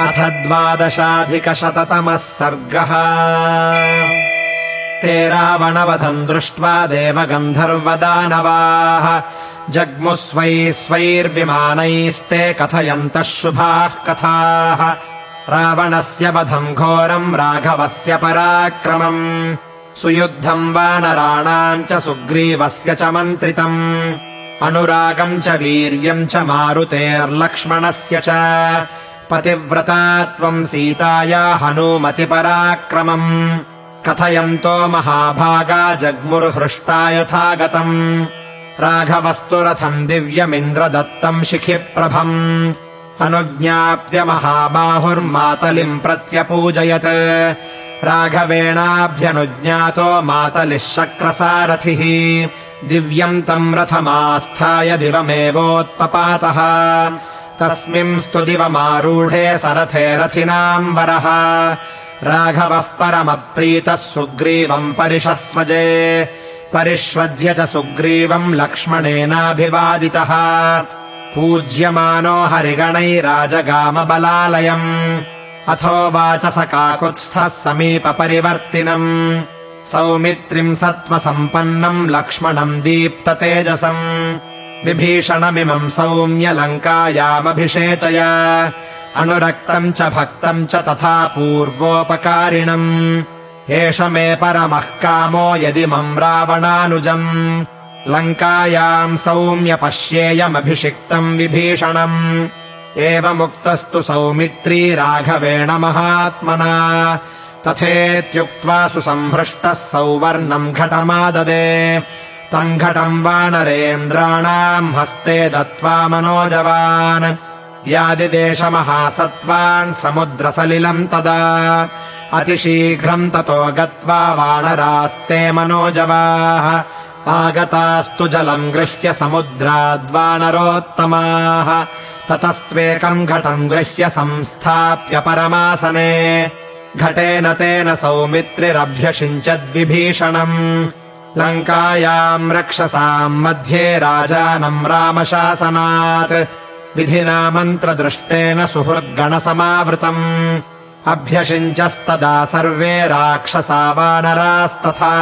अथ द्वादशाधिकशततमः सर्गः। ते रावणवधम् दृष्ट्वा देवगन्धर्वदानवाः। जग्मुः स्वैः स्वैर्विमानैस्ते कथयन्तः शुभाः कथाः। रावणस्य वधम् घोरम् राघवस्य पराक्रमम्। सुयुद्धम् वानराणाम् च सुग्रीवस्य च मन्त्रितम्। अनुरागम् च वीर्यम् च मारुतेर्लक्ष्मणस्य च पतिव्रता त्वम् सीताया हनूमतिपराक्रमम्। कथयन्तो महाभागा जग्मुर्हृष्टा यथा गतम् राघवस्तु रथम् दिव्यमिन्द्रदत्तम् शिखिप्रभम्। अनुज्ञाप्य महाबाहुर्मातलिम् प्रत्यपूजयत्। राघवेणाभ्यनुज्ञातो मातलिः शक्रसारथिः। दिव्यम् तम् रथमास्थाय दिवमेवोत्पपातः तस्मिंस्तु दिवमारूढे सरथे रथिनाम् वरः। राघवः परमप्रीतः सुग्रीवम् परिषस्वजे। परिष्वज्य च सुग्रीवम् लक्ष्मणेनाभिवादितः। पूज्यमानो हरिगणैराजगामबलालयम्। अथोवाच स काकुत्स्थः समीपपरिवर्तिनम्। सौमित्रिम् सत्त्वसम्पन्नम् लक्ष्मणम् दीप्ततेजसम् विभीषणमिमम् सौम्य लङ्कायामभिषेचय अनुरक्तम् च भक्तम् च तथा पूर्वोपकारिणम्। एष मे परमः कामो यदिमम् रावणानुजम्। लङ्कायाम् सौम्य पश्येयमभिषिक्तम् विभीषणम्। एवमुक्तस्तु सौमित्री राघवेण महात्मना। तथेत्युक्त्वा सुसंहृष्टः सौवर्णम् घटमाददे तम् घटम् वानरेन्द्राणाम् हस्ते दत्त्वा मनोजवान्। व्यादिदेशमहासत्त्वान् समुद्रसलिलम् तदा। अतिशीघ्रम् ततो गत्वा वानरास्ते मनोजवाः। आगतास्तु जलम् गृह्य समुद्राद्वानरोत्तमाः ततस्त्वेकम् घटम् गृह्य संस्थाप्य परमासने। घटेन तेन सौमित्रिरभ्यषिञ्चद्विभीषणम् लङ्कायाम् रक्षसाम् मध्ये राजानम् रामशासनात्। विधिना मन्त्रदृष्टेन सुहृद्गणसमावृतम्। अभ्यषिञ्चस्तदा सर्वे राक्षसा वानरास्तथा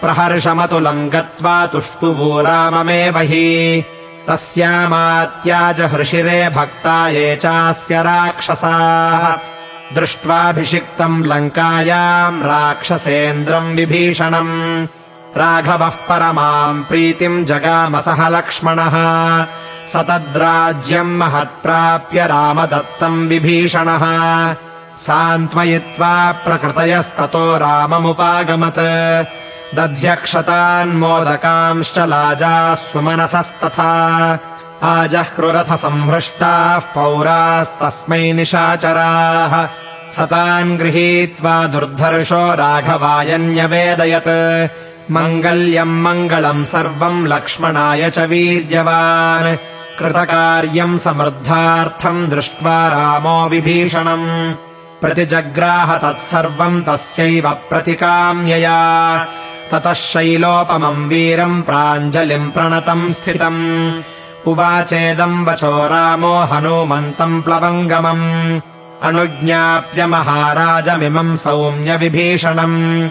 प्रहर्षमतुलम् गत्वा तुष्टुवो राममेव हि। तस्यामात्याज हृशिरे भक्ता ये चास्य राक्षसाः। दृष्ट्वाभिषिक्तम् लङ्कायाम् राक्षसेन्द्रम् विभीषणम् राघवः परमाम् प्रीतिम् जगामसः लक्ष्मणः। स तद्राज्यम् महत्प्राप्य रामदत्तम् विभीषणः। सान्त्वयित्वा प्रकृतयस्ततो राममुपागमत्। दध्यक्षतान्मोदकांश्च लाजाः सुमनसस्तथा आजह्रुरथसंहृष्टाः पौरास्तस्मै निशाचराः। सतान् गृहीत्वा दुर्धर्षो राघवायन्यवेदयत् मङ्गल्यम् मङ्गलम् सर्वम् लक्ष्मणाय च वीर्यवान्। कृतकार्यम् समृद्धार्थम् दृष्ट्वा रामो विभीषणम्। प्रतिजग्राह तत्सर्वम् तस्यैव प्रतिकाम्यया। ततः शैलोपमम् वीरम् प्राञ्जलिम् प्रणतम् स्थितम्। उवाचेदम् वचो रामो हनूमन्तम् प्लवङ्गमम्। अनुज्ञाप्य महाराजमिमम् सौम्यविभीषणम्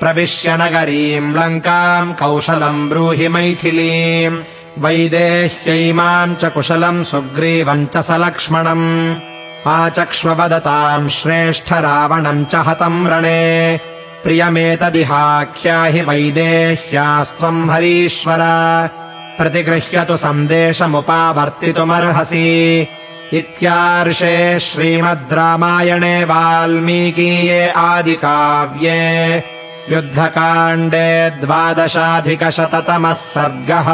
प्रविश्य नगरीम् लङ्काम् कौशलम् ब्रूहि मैथिलीम् वैदेह्यैमाम् च कुशलम् सुग्रीवम् च सलक्ष्मणम्। आचक्ष्ववदताम् श्रेष्ठ रावणम् च हतम् रणे। प्रियमेतदिहाख्याहि वैदेह्यास्त्वम् हरीश्वर। प्रतिगृह्यतु सन्देशमुपावर्तितुमर्हसि। इत्यार्षे श्रीमद् रामायणे वाल्मीकीये आदिकाव्ये युद्धकाण्डे द्वादशाधिकशततमः सर्गः